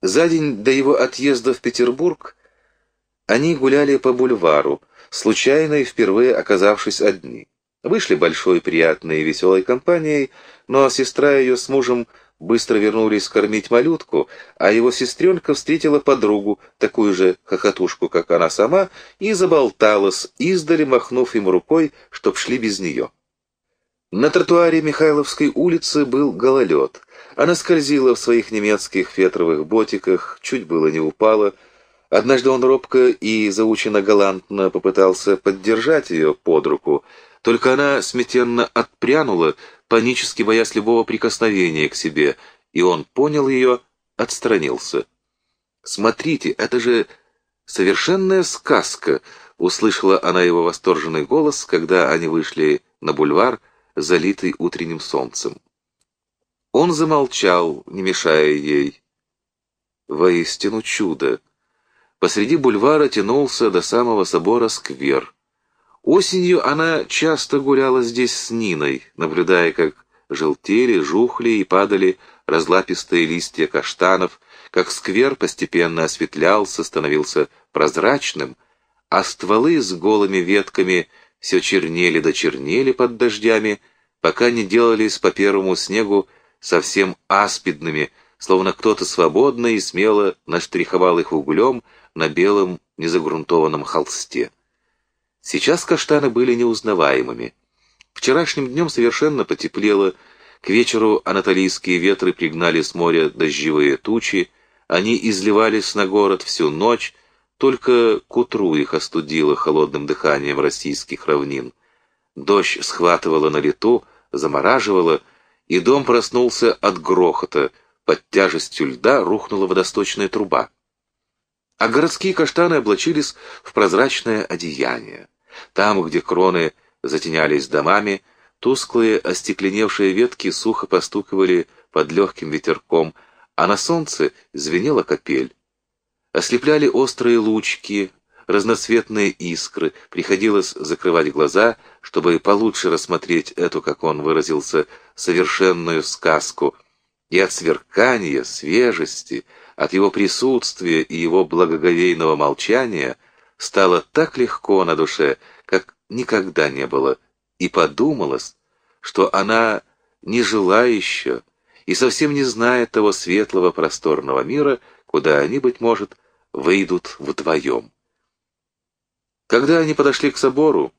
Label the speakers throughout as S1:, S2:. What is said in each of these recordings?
S1: За день до его отъезда в Петербург они гуляли по бульвару, случайно и впервые оказавшись одни. Вышли большой, приятной и веселой компанией, но сестра ее с мужем быстро вернулись кормить малютку, а его сестренка встретила подругу, такую же хохотушку, как она сама, и заболталась, издали махнув им рукой, чтоб шли без нее. На тротуаре Михайловской улицы был гололед. Она скользила в своих немецких фетровых ботиках, чуть было не упала. Однажды он робко и заученно галантно попытался поддержать ее под руку, только она смятенно отпрянула, панически боясь любого прикосновения к себе, и он понял ее, отстранился. «Смотрите, это же совершенная сказка!» — услышала она его восторженный голос, когда они вышли на бульвар, залитый утренним солнцем. Он замолчал, не мешая ей. Воистину чудо! Посреди бульвара тянулся до самого собора сквер — Осенью она часто гуляла здесь с Ниной, наблюдая, как желтели, жухли и падали разлапистые листья каштанов, как сквер постепенно осветлялся, становился прозрачным, а стволы с голыми ветками все чернели да чернели под дождями, пока не делались по первому снегу совсем аспидными, словно кто-то свободно и смело наштриховал их углем на белом незагрунтованном холсте. Сейчас каштаны были неузнаваемыми. Вчерашним днем совершенно потеплело, к вечеру анатолийские ветры пригнали с моря дождевые тучи, они изливались на город всю ночь, только к утру их остудило холодным дыханием российских равнин. Дождь схватывало на лету, замораживало, и дом проснулся от грохота, под тяжестью льда рухнула водосточная труба. А городские каштаны облачились в прозрачное одеяние. Там, где кроны затенялись домами, тусклые остекленевшие ветки сухо постукивали под легким ветерком, а на солнце звенела капель. Ослепляли острые лучки, разноцветные искры, приходилось закрывать глаза, чтобы получше рассмотреть эту, как он выразился, совершенную сказку, и от сверкания, свежести, от его присутствия и его благоговейного молчания — стало так легко на душе, как никогда не было, и подумалось, что она не жила еще и совсем не знает того светлого просторного мира, куда они, быть может, выйдут вдвоем. Когда они подошли к собору,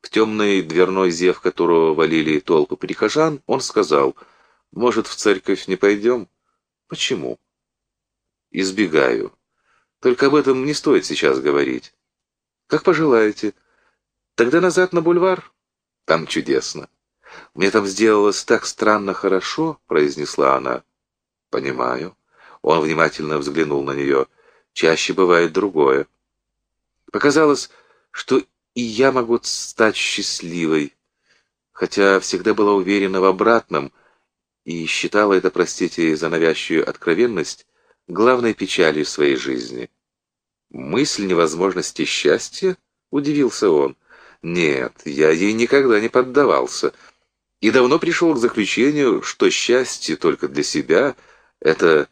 S1: в темный дверной зев которого валили толпы прихожан, он сказал, «Может, в церковь не пойдем?» «Почему?» «Избегаю. Только об этом не стоит сейчас говорить. Как пожелаете. Тогда назад на бульвар. Там чудесно. Мне там сделалось так странно хорошо, произнесла она. Понимаю. Он внимательно взглянул на нее. Чаще бывает другое. Показалось, что и я могу стать счастливой, хотя всегда была уверена в обратном и считала это, простите за навязчивую откровенность, главной печалью своей жизни. «Мысль невозможности счастья?» — удивился он. «Нет, я ей никогда не поддавался. И давно пришел к заключению, что счастье только для себя — это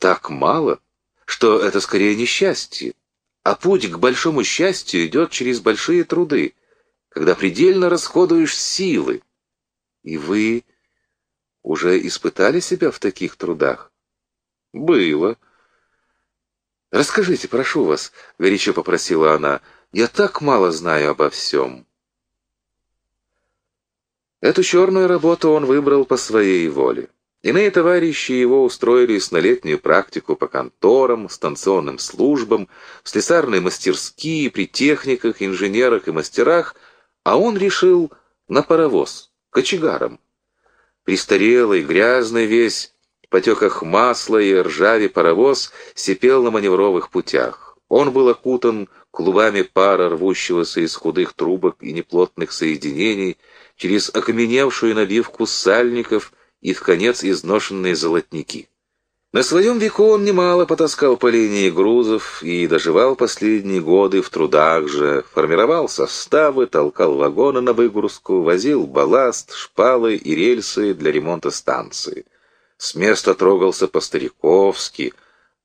S1: так мало, что это скорее не счастье, а путь к большому счастью идет через большие труды, когда предельно расходуешь силы. И вы уже испытали себя в таких трудах? Было. «Расскажите, прошу вас», — горячо попросила она, — «я так мало знаю обо всем». Эту черную работу он выбрал по своей воле. Иные товарищи его устроились на летнюю практику по конторам, станционным службам, в слесарные мастерские, при техниках, инженерах и мастерах, а он решил на паровоз, кочегаром. Престарелый, грязный весь, потеках масла и ржаве паровоз сипел на маневровых путях. Он был окутан клубами пара, рвущегося из худых трубок и неплотных соединений, через окаменевшую набивку сальников и в конец изношенные золотники. На своем веку он немало потаскал по линии грузов и доживал последние годы в трудах же, формировал составы, толкал вагоны на выгрузку, возил балласт, шпалы и рельсы для ремонта станции. С места трогался по-стариковски,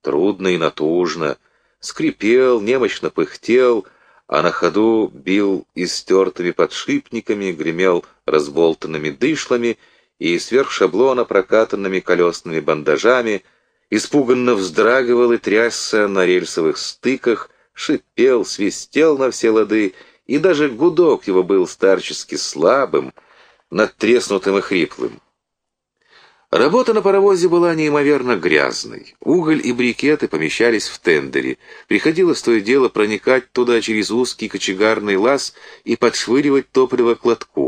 S1: трудно и натужно, скрипел, немощно пыхтел, а на ходу бил истертыми подшипниками, гремел разболтанными дышлами и сверх шаблона прокатанными колесными бандажами, испуганно вздрагивал и трясся на рельсовых стыках, шипел, свистел на все лады, и даже гудок его был старчески слабым, надтреснутым и хриплым. Работа на паровозе была неимоверно грязной. Уголь и брикеты помещались в тендере. Приходилось то и дело проникать туда через узкий кочегарный лаз и подшвыривать топливо к лотку.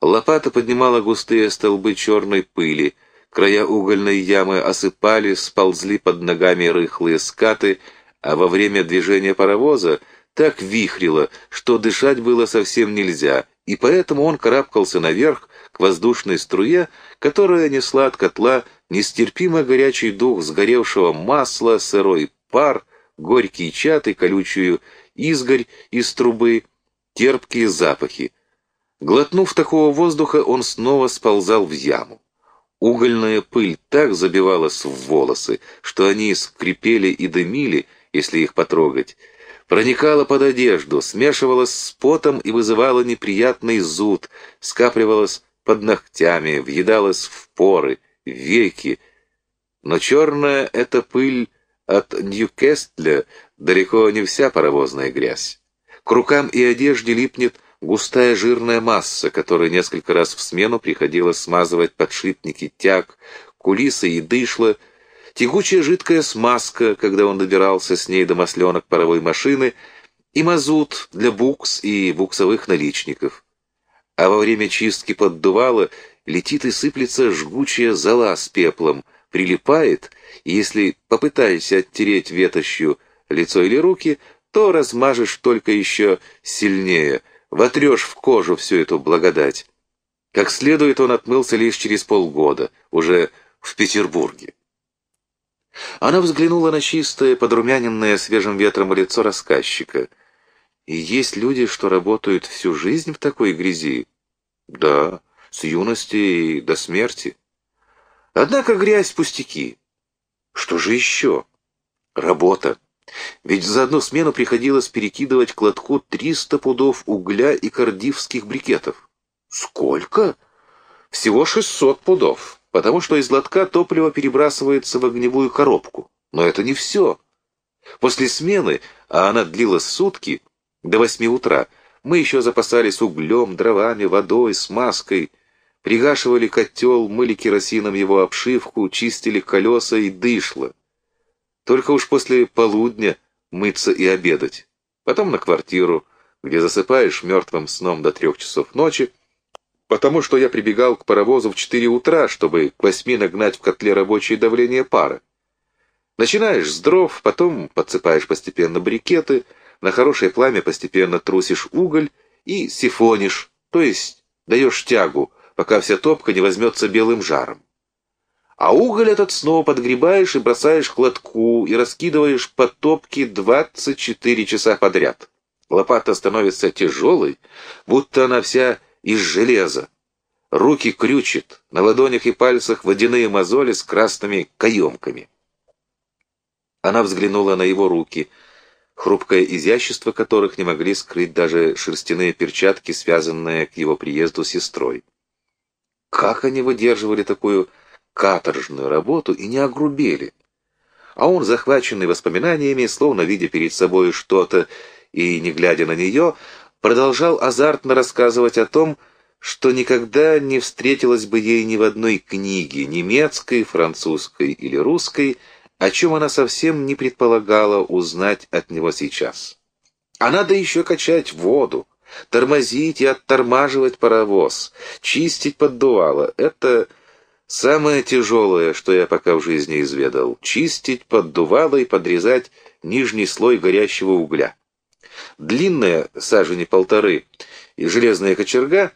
S1: Лопата поднимала густые столбы черной пыли. Края угольной ямы осыпали, сползли под ногами рыхлые скаты, а во время движения паровоза так вихрило, что дышать было совсем нельзя, и поэтому он карабкался наверх к воздушной струе, которая несла от котла нестерпимо горячий дух сгоревшего масла, сырой пар, горький чад и колючую изгорь из трубы, терпкие запахи. Глотнув такого воздуха, он снова сползал в яму. Угольная пыль так забивалась в волосы, что они скрипели и дымили, если их потрогать, проникала под одежду, смешивалась с потом и вызывала неприятный зуд, скапливалась под ногтями, въедалась в поры, веки. Но черная — это пыль от Ньюкестля, далеко не вся паровозная грязь. К рукам и одежде липнет густая жирная масса, которой несколько раз в смену приходилось смазывать подшипники, тяг, кулисы и дышло, тягучая жидкая смазка, когда он добирался с ней до масленок паровой машины, и мазут для букс и буксовых наличников. А во время чистки поддувала летит и сыплется жгучая зола с пеплом, прилипает, и если попытаешься оттереть ветошью лицо или руки, то размажешь только еще сильнее, вотрешь в кожу всю эту благодать. Как следует, он отмылся лишь через полгода, уже в Петербурге. Она взглянула на чистое, подрумяненное свежим ветром лицо рассказчика. «И есть люди, что работают всю жизнь в такой грязи?» «Да, с юности до смерти. Однако грязь пустяки. Что же еще? Работа. Ведь за одну смену приходилось перекидывать к лотку 300 пудов угля и кардивских брикетов. Сколько? Всего 600 пудов потому что из лотка топливо перебрасывается в огневую коробку. Но это не все. После смены, а она длилась сутки, до восьми утра, мы еще запасались углем, дровами, водой, смазкой, пригашивали котел, мыли керосином его обшивку, чистили колеса и дышло. Только уж после полудня мыться и обедать. Потом на квартиру, где засыпаешь мертвым сном до трех часов ночи, потому что я прибегал к паровозу в 4 утра, чтобы к восьми нагнать в котле рабочее давление пара. Начинаешь с дров, потом подсыпаешь постепенно брикеты, на хорошее пламя постепенно трусишь уголь и сифонишь, то есть даешь тягу, пока вся топка не возьмется белым жаром. А уголь этот снова подгребаешь и бросаешь к лотку и раскидываешь по топке 24 часа подряд. Лопата становится тяжелой, будто она вся из железа. Руки крючит, на ладонях и пальцах водяные мозоли с красными каемками. Она взглянула на его руки, хрупкое изящество которых не могли скрыть даже шерстяные перчатки, связанные к его приезду с сестрой. Как они выдерживали такую каторжную работу и не огрубели? А он, захваченный воспоминаниями, словно видя перед собой что-то и не глядя на нее, продолжал азартно рассказывать о том, что никогда не встретилось бы ей ни в одной книге, немецкой, французской или русской, о чем она совсем не предполагала узнать от него сейчас. А надо еще качать воду, тормозить и оттормаживать паровоз, чистить поддувало. Это самое тяжелое, что я пока в жизни изведал. Чистить поддувало и подрезать нижний слой горящего угля. Длинная, сажени полторы, и железная кочерга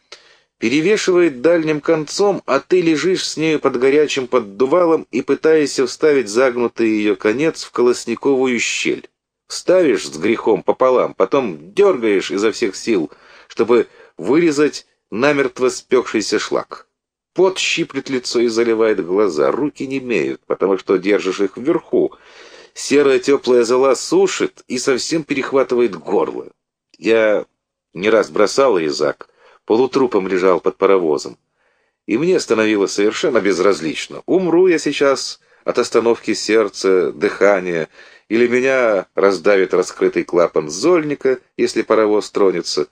S1: перевешивает дальним концом, а ты лежишь с нею под горячим поддувалом и пытаешься вставить загнутый ее конец в колосниковую щель. Вставишь с грехом пополам, потом дергаешь изо всех сил, чтобы вырезать намертво спекшийся шлак. Пот щиплет лицо и заливает глаза, руки не имеют, потому что держишь их вверху, серая теплая зола сушит и совсем перехватывает горло. Я не раз бросал резак, полутрупом лежал под паровозом. И мне становилось совершенно безразлично, умру я сейчас от остановки сердца, дыхания, или меня раздавит раскрытый клапан зольника, если паровоз тронется.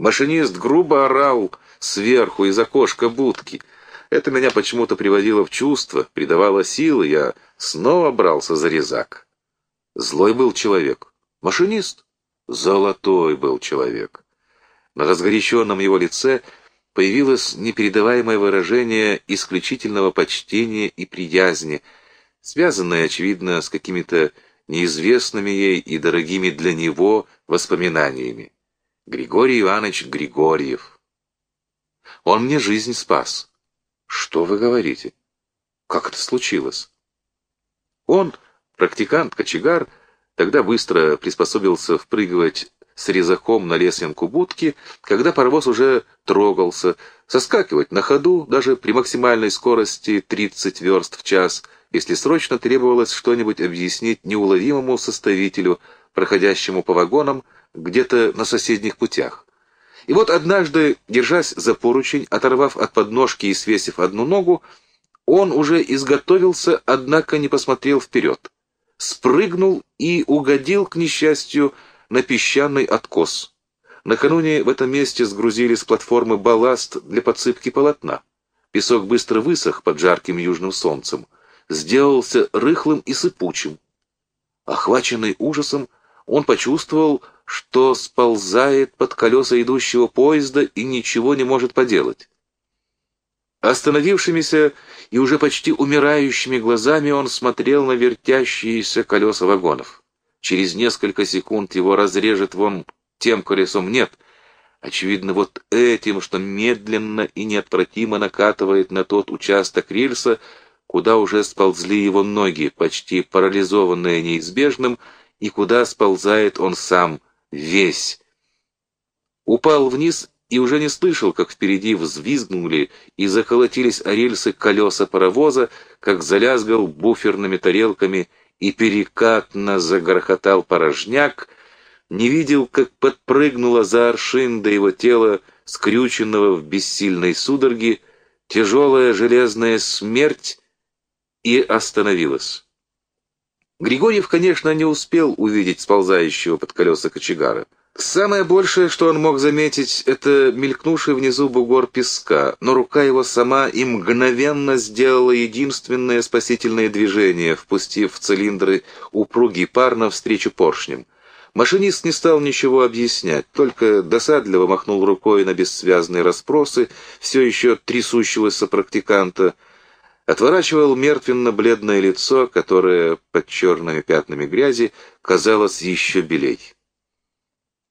S1: Машинист грубо орал сверху из окошка будки. Это меня почему-то приводило в чувство, придавало силы, я снова брался за резак. Злой был человек. Машинист? Золотой был человек. На разгоряченном его лице появилось непередаваемое выражение исключительного почтения и приязни, связанное, очевидно, с какими-то неизвестными ей и дорогими для него воспоминаниями. Григорий Иванович Григорьев. Он мне жизнь спас. Что вы говорите? Как это случилось? Он, практикант-кочегар, тогда быстро приспособился впрыгивать с резаком на лесенку будки, когда паровоз уже трогался, соскакивать на ходу, даже при максимальной скорости 30 верст в час, если срочно требовалось что-нибудь объяснить неуловимому составителю, проходящему по вагонам где-то на соседних путях. И вот однажды, держась за поручень, оторвав от подножки и свесив одну ногу, он уже изготовился, однако не посмотрел вперед. Спрыгнул и угодил, к несчастью, на песчаный откос. Накануне в этом месте сгрузили с платформы балласт для подсыпки полотна. Песок быстро высох под жарким южным солнцем, сделался рыхлым и сыпучим. Охваченный ужасом, он почувствовал, что сползает под колеса идущего поезда и ничего не может поделать. Остановившимися и уже почти умирающими глазами он смотрел на вертящиеся колеса вагонов. Через несколько секунд его разрежет вон тем колесом. Нет, очевидно, вот этим, что медленно и неотвратимо накатывает на тот участок рельса, куда уже сползли его ноги, почти парализованные неизбежным, и куда сползает он сам, весь. Упал вниз и уже не слышал, как впереди взвизгнули и заколотились о рельсы колеса паровоза, как залязгал буферными тарелками и перекатно загрохотал порожняк, не видел, как подпрыгнула за аршин до его тела, скрюченного в бессильной судороге, тяжелая железная смерть и остановилась. Григорьев, конечно, не успел увидеть сползающего под колеса кочегара. Самое большее, что он мог заметить, это мелькнувший внизу бугор песка, но рука его сама и мгновенно сделала единственное спасительное движение, впустив в цилиндры упругий пар навстречу поршням. Машинист не стал ничего объяснять, только досадливо махнул рукой на бессвязные расспросы все еще трясущегося практиканта, отворачивал мертвенно-бледное лицо, которое под черными пятнами грязи казалось еще белей.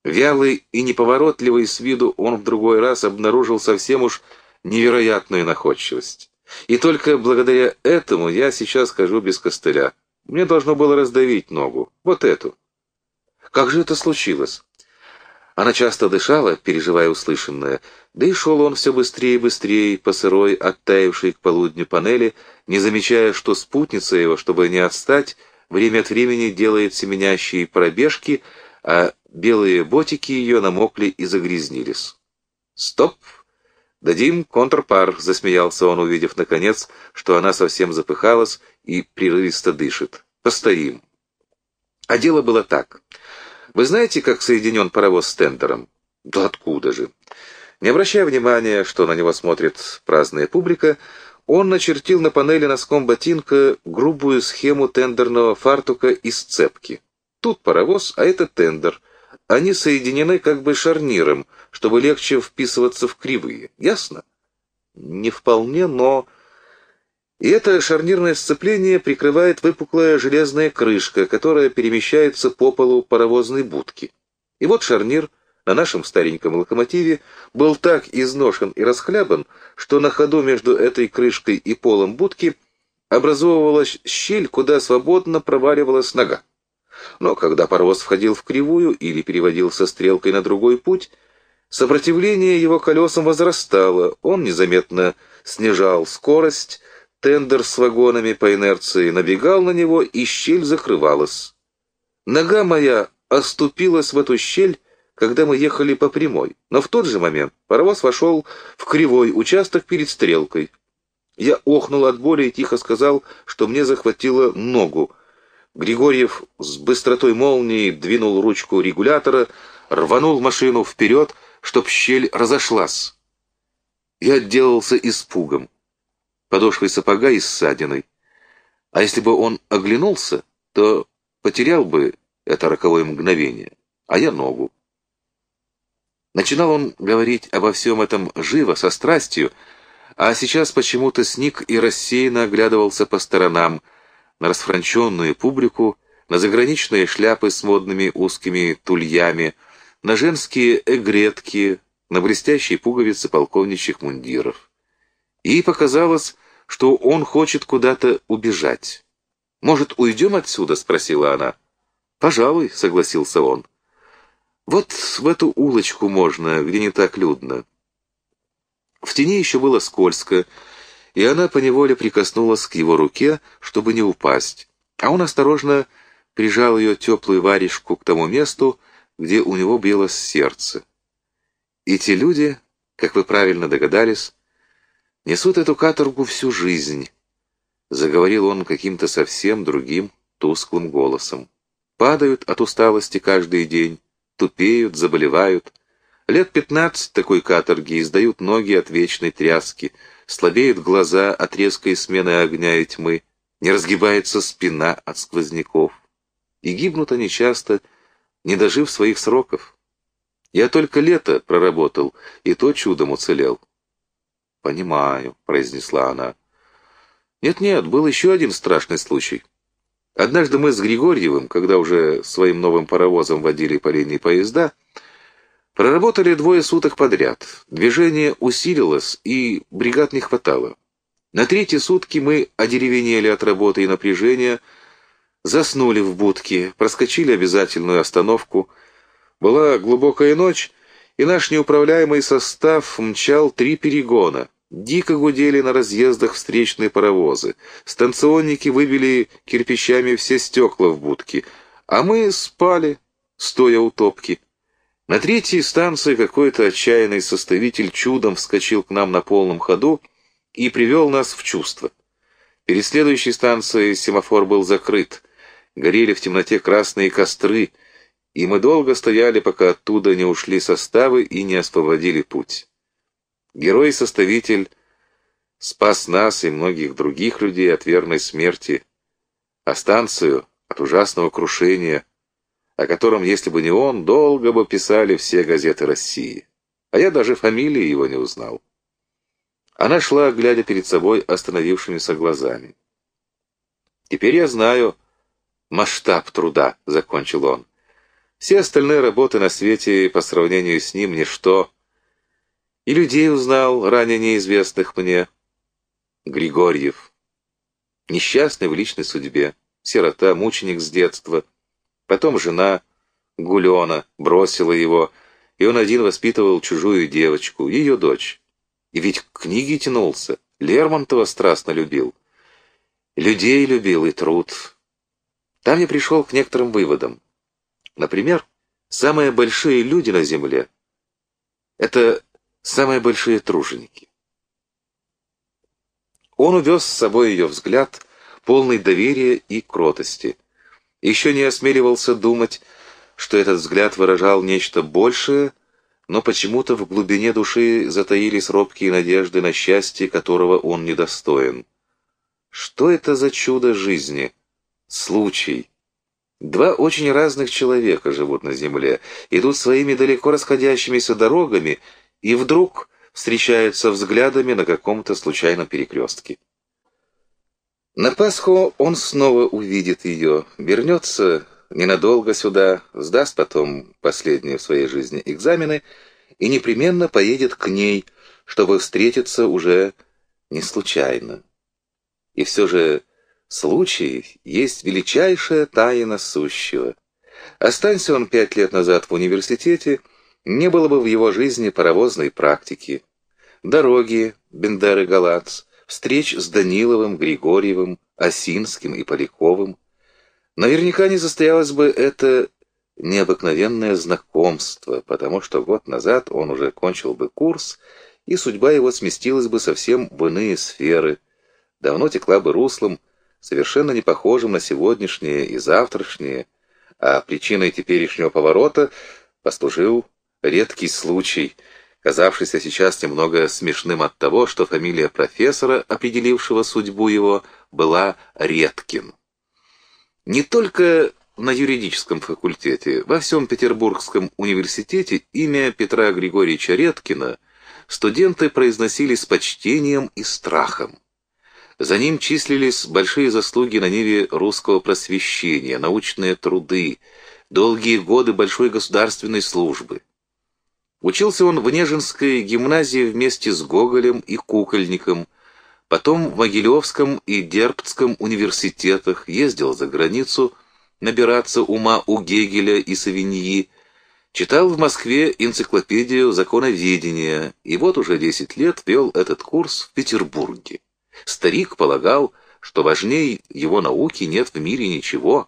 S1: Вялый и неповоротливый с виду он в другой раз обнаружил совсем уж невероятную находчивость. И только благодаря этому я сейчас хожу без костыля. Мне должно было раздавить ногу, вот эту. Как же это случилось? Она часто дышала, переживая услышанное, да и шел он все быстрее и быстрее по сырой, оттаившей к полудню панели, не замечая, что спутница его, чтобы не отстать, время от времени делает семенящие пробежки, а белые ботики ее намокли и загрязнились. «Стоп! Дадим контрпар!» — засмеялся он, увидев, наконец, что она совсем запыхалась и прерывисто дышит. «Постоим!» А дело было так. Вы знаете, как соединен паровоз с тендером? Да откуда же? Не обращая внимания, что на него смотрит праздная публика, он начертил на панели носком ботинка грубую схему тендерного фартука из цепки. Тут паровоз, а это тендер. Они соединены как бы шарниром, чтобы легче вписываться в кривые. Ясно? Не вполне, но... И это шарнирное сцепление прикрывает выпуклая железная крышка, которая перемещается по полу паровозной будки. И вот шарнир на нашем стареньком локомотиве был так изношен и расхлябан, что на ходу между этой крышкой и полом будки образовывалась щель, куда свободно проваливалась нога. Но когда паровоз входил в кривую или переводился стрелкой на другой путь, сопротивление его колесам возрастало, он незаметно снижал скорость, тендер с вагонами по инерции набегал на него, и щель закрывалась. Нога моя оступилась в эту щель, когда мы ехали по прямой, но в тот же момент паровоз вошел в кривой участок перед стрелкой. Я охнул от боли и тихо сказал, что мне захватило ногу. Григорьев с быстротой молнии двинул ручку регулятора, рванул машину вперед, чтоб щель разошлась. Я отделался испугом, подошвой сапога и ссадиной. А если бы он оглянулся, то потерял бы это роковое мгновение, а я ногу. Начинал он говорить обо всем этом живо, со страстью, а сейчас почему-то сник и рассеянно оглядывался по сторонам, на расфранченную публику, на заграничные шляпы с модными узкими тульями, на женские эгретки, на блестящие пуговицы полковничьих мундиров. И показалось, что он хочет куда-то убежать. «Может, уйдем отсюда?» — спросила она. «Пожалуй», — согласился он. «Вот в эту улочку можно, где не так людно». В тени еще было скользко, и она поневоле прикоснулась к его руке, чтобы не упасть, а он осторожно прижал ее теплую варежку к тому месту, где у него билось сердце. И те люди, как вы правильно догадались, несут эту каторгу всю жизнь, заговорил он каким-то совсем другим, тусклым голосом. Падают от усталости каждый день, тупеют, заболевают. Лет пятнадцать такой каторги издают ноги от вечной тряски, слабеют глаза от резкой смены огня и тьмы, не разгибается спина от сквозняков. И гибнут они часто, не дожив своих сроков. Я только лето проработал, и то чудом уцелел. «Понимаю», — произнесла она. «Нет-нет, был еще один страшный случай. Однажды мы с Григорьевым, когда уже своим новым паровозом водили линии поезда, проработали двое суток подряд. Движение усилилось, и бригад не хватало. На третьи сутки мы одеревенели от работы и напряжения, заснули в будке, проскочили обязательную остановку — была глубокая ночь, и наш неуправляемый состав мчал три перегона. Дико гудели на разъездах встречные паровозы. Станционники выбили кирпичами все стекла в будке, а мы спали, стоя у топки. На третьей станции какой-то отчаянный составитель чудом вскочил к нам на полном ходу и привел нас в чувство. Перед следующей станцией семафор был закрыт. Горели в темноте красные костры — и мы долго стояли, пока оттуда не ушли составы и не освободили путь. Герой-составитель спас нас и многих других людей от верной смерти, а станцию от ужасного крушения, о котором, если бы не он, долго бы писали все газеты России. А я даже фамилии его не узнал. Она шла, глядя перед собой остановившимися глазами. «Теперь я знаю масштаб труда», — закончил он. Все остальные работы на свете по сравнению с ним ничто. И людей узнал, ранее неизвестных мне. Григорьев. Несчастный в личной судьбе. Сирота, мученик с детства. Потом жена, Гулена, бросила его, и он один воспитывал чужую девочку, ее дочь. И ведь к книге тянулся, Лермонтова страстно любил. Людей любил и труд. Там я пришел к некоторым выводам. Например, самые большие люди на Земле — это самые большие труженики. Он увез с собой ее взгляд, полный доверия и кротости. Еще не осмеливался думать, что этот взгляд выражал нечто большее, но почему-то в глубине души затаились робкие надежды на счастье, которого он недостоин. Что это за чудо жизни? Случай, Два очень разных человека живут на земле, идут своими далеко расходящимися дорогами и вдруг встречаются взглядами на каком-то случайном перекрестке. На Пасху он снова увидит ее, вернется ненадолго сюда, сдаст потом последние в своей жизни экзамены и непременно поедет к ней, чтобы встретиться уже не случайно. И все же Случай есть величайшая тайна сущего. Останься он пять лет назад в университете, не было бы в его жизни паровозной практики. Дороги, Бендер и Галац, встреч с Даниловым, Григорьевым, Осинским и Поляковым. Наверняка не состоялось бы это необыкновенное знакомство, потому что год назад он уже кончил бы курс, и судьба его сместилась бы совсем в иные сферы, давно текла бы руслом, совершенно не похожим на сегодняшнее и завтрашнее, а причиной теперешнего поворота послужил редкий случай, казавшийся сейчас немного смешным от того, что фамилия профессора, определившего судьбу его, была Редкин. Не только на юридическом факультете, во всем Петербургском университете имя Петра Григорьевича Редкина студенты произносили с почтением и страхом. За ним числились большие заслуги на ниве русского просвещения, научные труды, долгие годы большой государственной службы. Учился он в Нежинской гимназии вместе с Гоголем и Кукольником, потом в Могилевском и Дербцком университетах, ездил за границу – набираться ума у Гегеля и Савиньи, читал в Москве энциклопедию законоведения и вот уже 10 лет вел этот курс в Петербурге. Старик полагал, что важнее его науки нет в мире ничего,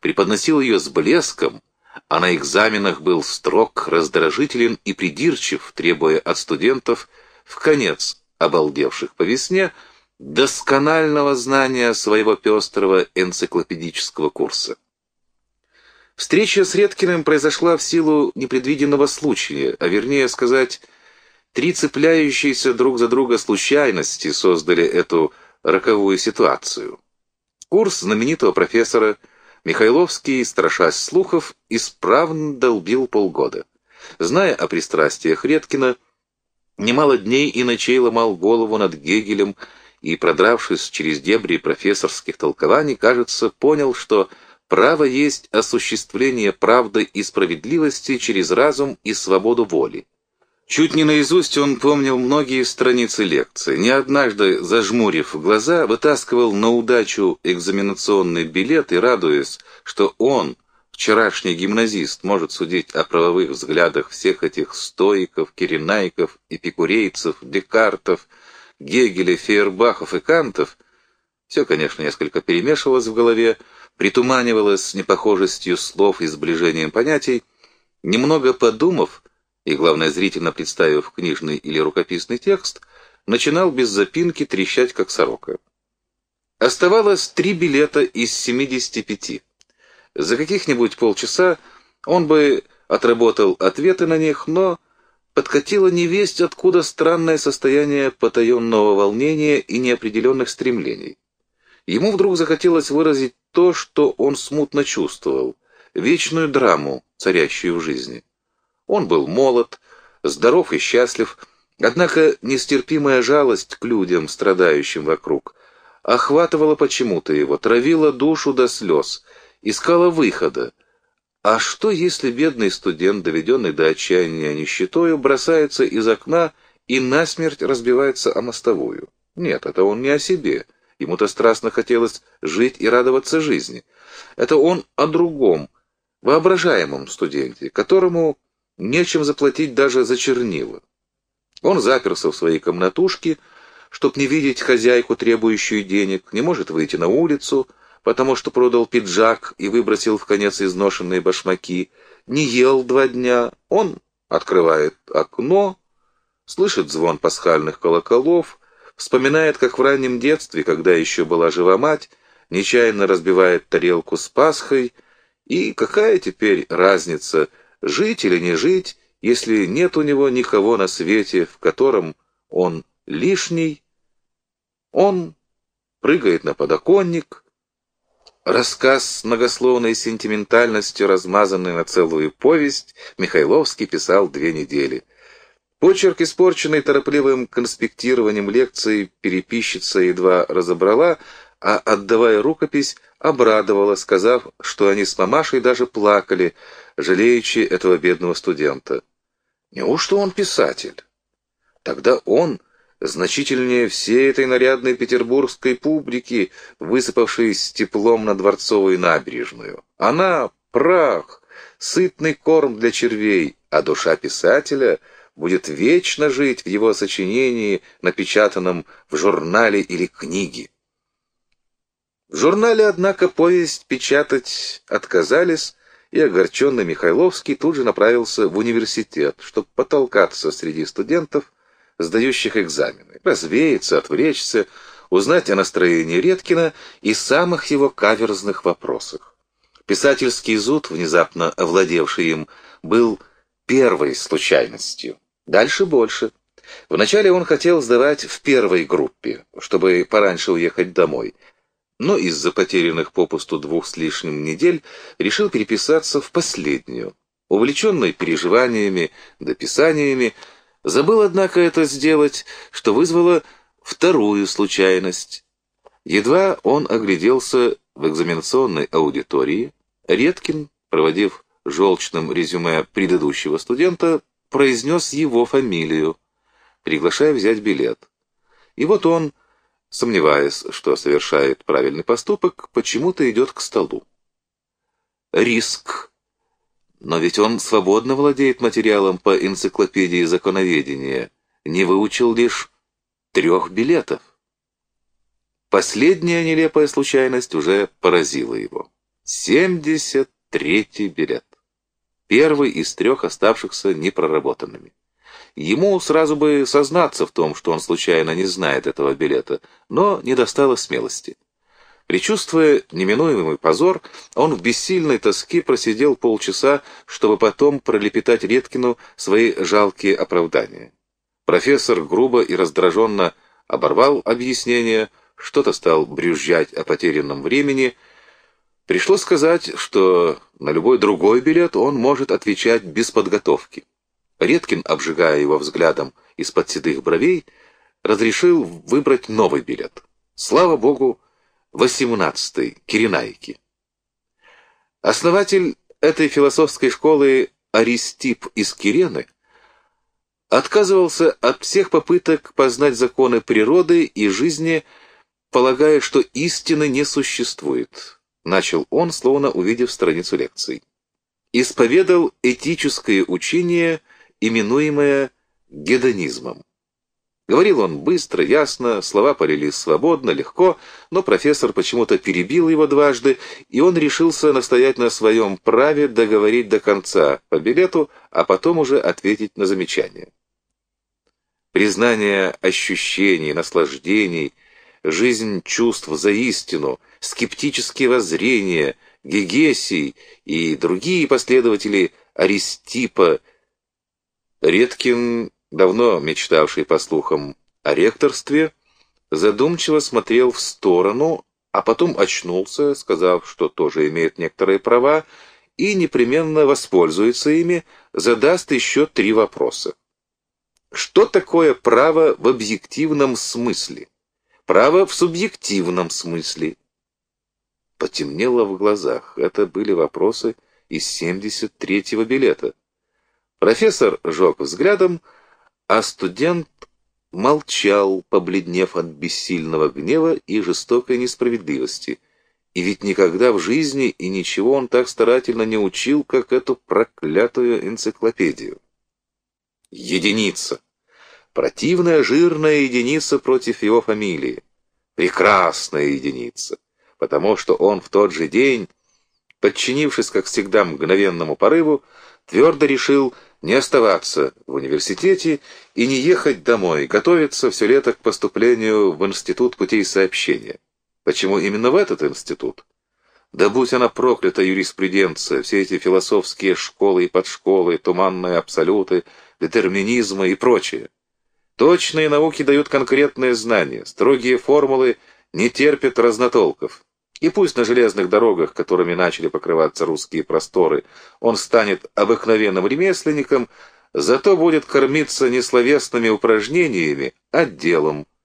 S1: преподносил ее с блеском, а на экзаменах был строг, раздражителен и придирчив, требуя от студентов, в конец обалдевших по весне, досконального знания своего пестрого энциклопедического курса. Встреча с Редкиным произошла в силу непредвиденного случая, а вернее сказать, три цепляющиеся друг за друга случайности создали эту роковую ситуацию. Курс знаменитого профессора Михайловский, страшась слухов, исправно долбил полгода. Зная о пристрастиях Редкина, немало дней и ночей ломал голову над Гегелем и, продравшись через дебри профессорских толкований, кажется, понял, что Право есть осуществление правды и справедливости через разум и свободу воли. Чуть не наизусть он помнил многие страницы лекции, не однажды, зажмурив глаза, вытаскивал на удачу экзаменационный билет и, радуясь, что он, вчерашний гимназист, может судить о правовых взглядах всех этих стоиков, киренайков, эпикурейцев, декартов, Гегеля, Фейербахов и Кантов, все, конечно, несколько перемешивалось в голове, притуманивалось непохожестью слов и сближением понятий, немного подумав, и, главное, зрительно представив книжный или рукописный текст, начинал без запинки трещать, как сорока. Оставалось три билета из 75. За каких-нибудь полчаса он бы отработал ответы на них, но подкатило невесть, откуда странное состояние потаенного волнения и неопределенных стремлений. Ему вдруг захотелось выразить то, что он смутно чувствовал, вечную драму, царящую в жизни. Он был молод, здоров и счастлив, однако нестерпимая жалость к людям, страдающим вокруг, охватывала почему-то его, травила душу до слез, искала выхода. А что, если бедный студент, доведенный до отчаяния нищетою, бросается из окна и насмерть разбивается о мостовую? Нет, это он не о себе — Ему-то страстно хотелось жить и радоваться жизни. Это он о другом, воображаемом студенте, которому нечем заплатить даже за чернила. Он заперся в своей комнатушке, чтоб не видеть хозяйку, требующую денег, не может выйти на улицу, потому что продал пиджак и выбросил в конец изношенные башмаки, не ел два дня, он открывает окно, слышит звон пасхальных колоколов, Вспоминает, как в раннем детстве, когда еще была жива мать, нечаянно разбивает тарелку с Пасхой, и какая теперь разница, жить или не жить, если нет у него никого на свете, в котором он лишний, он прыгает на подоконник. Рассказ с многословной сентиментальностью, размазанный на целую повесть, Михайловский писал две недели. Почерк, испорченный торопливым конспектированием лекции, переписчица едва разобрала, а, отдавая рукопись, обрадовала, сказав, что они с мамашей даже плакали, жалеючи этого бедного студента. Неужто он писатель? Тогда он значительнее всей этой нарядной петербургской публики, высыпавшей с теплом на Дворцовую набережную. Она — прах, сытный корм для червей, а душа писателя — будет вечно жить в его сочинении, напечатанном в журнале или книге. В журнале, однако, повесть печатать отказались, и огорченный Михайловский тут же направился в университет, чтобы потолкаться среди студентов, сдающих экзамены, развеяться, отвлечься, узнать о настроении Редкина и самых его каверзных вопросах. Писательский зуд, внезапно овладевший им, был первой случайностью. Дальше больше. Вначале он хотел сдавать в первой группе, чтобы пораньше уехать домой, но из-за потерянных попусту двух с лишним недель решил переписаться в последнюю. Увлеченный переживаниями, дописаниями, забыл, однако, это сделать, что вызвало вторую случайность. Едва он огляделся в экзаменационной аудитории, Редкин, проводив желчным резюме предыдущего студента, произнес его фамилию, приглашая взять билет. И вот он сомневаясь, что совершает правильный поступок, почему-то идет к столу. Риск. Но ведь он свободно владеет материалом по энциклопедии законоведения, не выучил лишь трех билетов. Последняя нелепая случайность уже поразила его. 73-й билет. Первый из трех оставшихся непроработанными. Ему сразу бы сознаться в том, что он случайно не знает этого билета, но не достало смелости. Причувствуя неминуемый позор, он в бессильной тоске просидел полчаса, чтобы потом пролепетать Редкину свои жалкие оправдания. Профессор грубо и раздраженно оборвал объяснение, что-то стал брюзжать о потерянном времени. Пришлось сказать, что на любой другой билет он может отвечать без подготовки. Редкин, обжигая его взглядом из-под седых бровей, разрешил выбрать новый билет. Слава богу, восемнадцатый, Киренайки. Основатель этой философской школы Аристип из Кирены отказывался от всех попыток познать законы природы и жизни, полагая, что истины не существует. Начал он, словно увидев страницу лекций. Исповедал этическое учение – именуемое гедонизмом. Говорил он быстро, ясно, слова полились свободно, легко, но профессор почему-то перебил его дважды, и он решился настоять на своем праве договорить до конца по билету, а потом уже ответить на замечание. Признание ощущений, наслаждений, жизнь чувств за истину, скептические воззрения, Гегесий и другие последователи Аристипа Редкин, давно мечтавший по слухам о ректорстве, задумчиво смотрел в сторону, а потом очнулся, сказав, что тоже имеет некоторые права, и непременно воспользуется ими, задаст еще три вопроса. Что такое право в объективном смысле? Право в субъективном смысле? Потемнело в глазах. Это были вопросы из 73-го билета. Профессор жег взглядом, а студент молчал, побледнев от бессильного гнева и жестокой несправедливости. И ведь никогда в жизни и ничего он так старательно не учил, как эту проклятую энциклопедию. Единица. Противная жирная единица против его фамилии. Прекрасная единица. Потому что он в тот же день, подчинившись, как всегда, мгновенному порыву, твердо решил не оставаться в университете и не ехать домой, готовиться все лето к поступлению в Институт путей сообщения. Почему именно в этот институт? Да будь она проклята юриспруденция, все эти философские школы и подшколы, туманные абсолюты, детерминизмы и прочее. Точные науки дают конкретные знания, строгие формулы не терпят разнотолков. И пусть на железных дорогах, которыми начали покрываться русские просторы, он станет обыкновенным ремесленником, зато будет кормиться не словесными упражнениями, а делом –